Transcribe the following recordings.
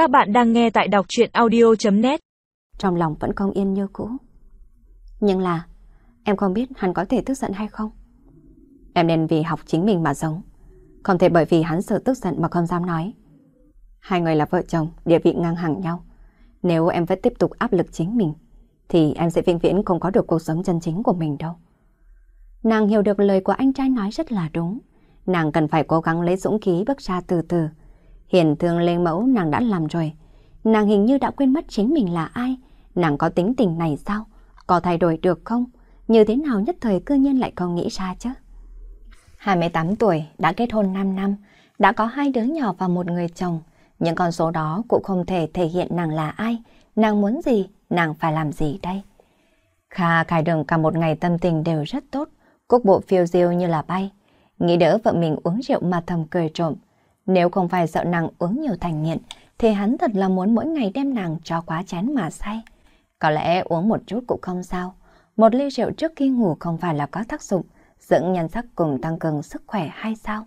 Các bạn đang nghe tại đọc chuyện audio.net Trong lòng vẫn không yên như cũ. Nhưng là, em không biết hắn có thể tức giận hay không. Em nên vì học chính mình mà sống. Không thể bởi vì hắn sợ tức giận mà không dám nói. Hai người là vợ chồng, địa vị ngang hàng nhau. Nếu em vẫn tiếp tục áp lực chính mình, thì em sẽ vĩnh viễn không có được cuộc sống chân chính của mình đâu. Nàng hiểu được lời của anh trai nói rất là đúng. Nàng cần phải cố gắng lấy dũng khí bước ra từ từ. Hiền thương lên mẫu nàng đã làm rồi. Nàng hình như đã quên mất chính mình là ai. Nàng có tính tình này sao? Có thay đổi được không? Như thế nào nhất thời cư nhiên lại không nghĩ ra chứ? 28 tuổi, đã kết hôn 5 năm, đã có hai đứa nhỏ và một người chồng. Những con số đó cũng không thể thể hiện nàng là ai, nàng muốn gì, nàng phải làm gì đây. Kha khai đường cả một ngày tâm tình đều rất tốt, cúc bộ phiêu diêu như là bay. Nghĩ đỡ vợ mình uống rượu mà thầm cười trộm. Nếu không phải sợ nàng uống nhiều thành nghiện, thì hắn thật là muốn mỗi ngày đem nàng cho quá chén mà say. Có lẽ uống một chút cũng không sao. Một ly rượu trước khi ngủ không phải là có tác dụng, dưỡng nhân sắc cùng tăng cường sức khỏe hay sao?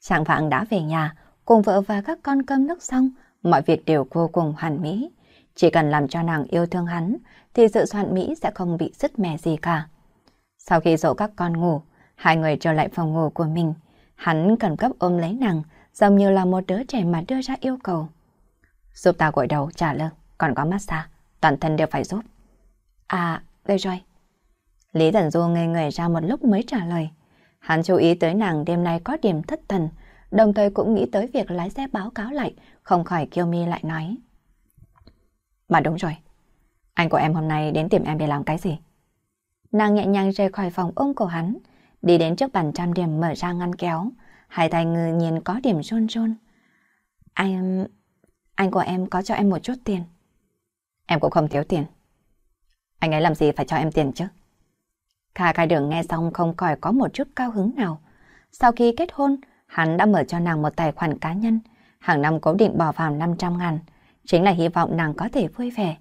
Trạng vạng đã về nhà, cùng vợ và các con cơm nước xong, mọi việc đều vô cùng hoàn mỹ. Chỉ cần làm cho nàng yêu thương hắn, thì sự soạn mỹ sẽ không bị sứt mẻ gì cả. Sau khi dỗ các con ngủ, hai người trở lại phòng ngủ của mình. Hắn cần cấp ôm lấy nàng, giống như là một đứa trẻ mà đưa ra yêu cầu. Giúp ta gội đầu, trả lương, còn có massage, toàn thân đều phải giúp. À, đây rồi. Lý Thần Du ngây người ra một lúc mới trả lời. Hắn chú ý tới nàng đêm nay có điểm thất thần, đồng thời cũng nghĩ tới việc lái xe báo cáo lại, không khỏi kêu mi lại nói. Mà đúng rồi, anh của em hôm nay đến tìm em để làm cái gì? Nàng nhẹ nhàng rời khỏi phòng ôm cổ hắn, đi đến trước bàn trang điểm mở ra ngăn kéo, hai tay ngư nhiên có điểm run run. Anh... anh của em có cho em một chút tiền. Em cũng không thiếu tiền. Anh ấy làm gì phải cho em tiền chứ? Kha khai đường nghe xong không khỏi có một chút cao hứng nào. Sau khi kết hôn, hắn đã mở cho nàng một tài khoản cá nhân, hàng năm cố định bỏ vào 500 ngàn, chính là hy vọng nàng có thể vui vẻ.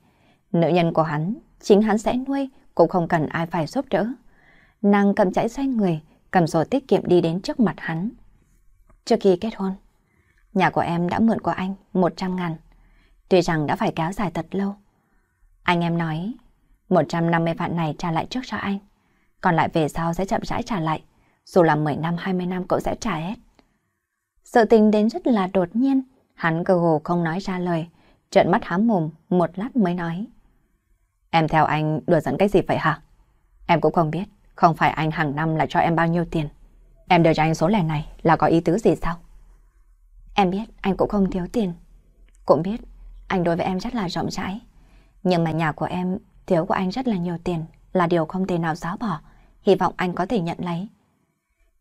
Nữ nhân của hắn, chính hắn sẽ nuôi, cũng không cần ai phải giúp đỡ. Nàng cầm chảy xoay người, cầm sổ tiết kiệm đi đến trước mặt hắn. Trước khi kết hôn, nhà của em đã mượn của anh 100 ngàn. Tuy rằng đã phải kéo dài thật lâu. Anh em nói, 150 vạn này trả lại trước cho anh. Còn lại về sau sẽ chậm rãi trả lại. Dù là 10 năm, 20 năm cậu sẽ trả hết. Sự tình đến rất là đột nhiên. Hắn cơ hồ không nói ra lời. Trợn mắt hám mồm, một lát mới nói. Em theo anh đùa dẫn cái gì vậy hả? Em cũng không biết. Không phải anh hàng năm là cho em bao nhiêu tiền. Em đưa cho anh số lẻ này là có ý tứ gì sao? Em biết anh cũng không thiếu tiền. Cũng biết anh đối với em rất là rộng rãi. Nhưng mà nhà của em, thiếu của anh rất là nhiều tiền là điều không thể nào xóa bỏ. Hy vọng anh có thể nhận lấy.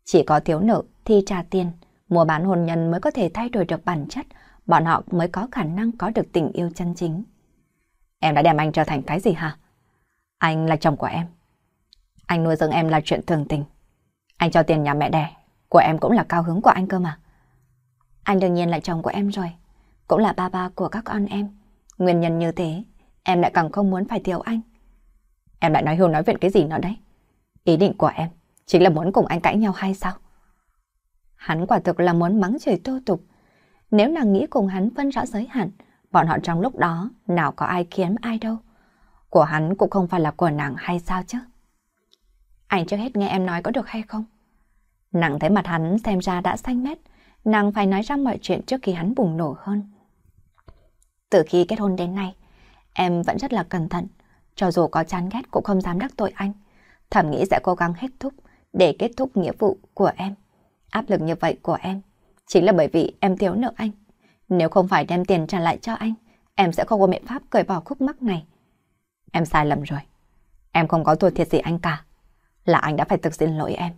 Chỉ có thiếu nợ thì trả tiền. Mua bán hôn nhân mới có thể thay đổi được bản chất. Bọn họ mới có khả năng có được tình yêu chân chính. Em đã đem anh trở thành cái gì hả? Anh là chồng của em. Anh nuôi dưỡng em là chuyện thường tình. Anh cho tiền nhà mẹ đẻ, của em cũng là cao hứng của anh cơ mà. Anh đương nhiên là chồng của em rồi, cũng là ba ba của các con em. Nguyên nhân như thế, em lại càng không muốn phải thiếu anh. Em lại nói hưu nói viện cái gì nữa đấy? Ý định của em chính là muốn cùng anh cãi nhau hay sao? Hắn quả thực là muốn mắng trời tô tục. Nếu nàng nghĩ cùng hắn phân rõ giới hạn, bọn họ trong lúc đó nào có ai khiến ai đâu. Của hắn cũng không phải là của nàng hay sao chứ? Anh trước hết nghe em nói có được hay không? Nàng thấy mặt hắn xem ra đã xanh mét, nàng phải nói ra mọi chuyện trước khi hắn bùng nổ hơn. Từ khi kết hôn đến nay, em vẫn rất là cẩn thận, cho dù có chán ghét cũng không dám đắc tội anh. Thẩm nghĩ sẽ cố gắng hết thúc để kết thúc nghĩa vụ của em. Áp lực như vậy của em chính là bởi vì em thiếu nợ anh. Nếu không phải đem tiền trả lại cho anh, em sẽ không có biện pháp cởi bỏ khúc mắc này. Em sai lầm rồi. Em không có thua thiệt gì anh cả là anh đã phải thực xin lỗi em.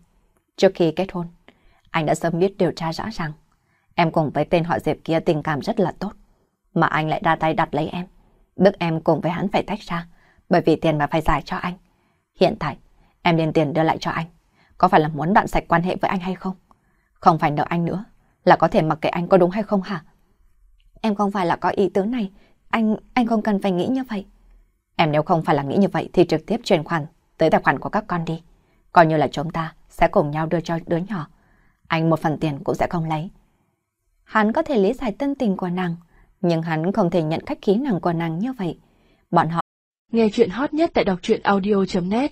Trước khi kết hôn, anh đã sớm biết điều tra rõ ràng. Em cùng với tên họ Diệp kia tình cảm rất là tốt. Mà anh lại đa tay đặt lấy em. Bức em cùng với hắn phải tách ra. Bởi vì tiền mà phải giải cho anh. Hiện tại, em đem tiền đưa lại cho anh. Có phải là muốn đoạn sạch quan hệ với anh hay không? Không phải nợ anh nữa. Là có thể mặc kệ anh có đúng hay không hả? Em không phải là có ý tưởng này. Anh, anh không cần phải nghĩ như vậy. Em nếu không phải là nghĩ như vậy thì trực tiếp chuyển khoản tới tài khoản của các con đi. Coi như là chúng ta sẽ cùng nhau đưa cho đứa nhỏ. Anh một phần tiền cũng sẽ không lấy. Hắn có thể lý giải tân tình của nàng. Nhưng hắn không thể nhận khách khí nàng của nàng như vậy. Bọn họ Nghe chuyện hot nhất tại đọc truyện audio.net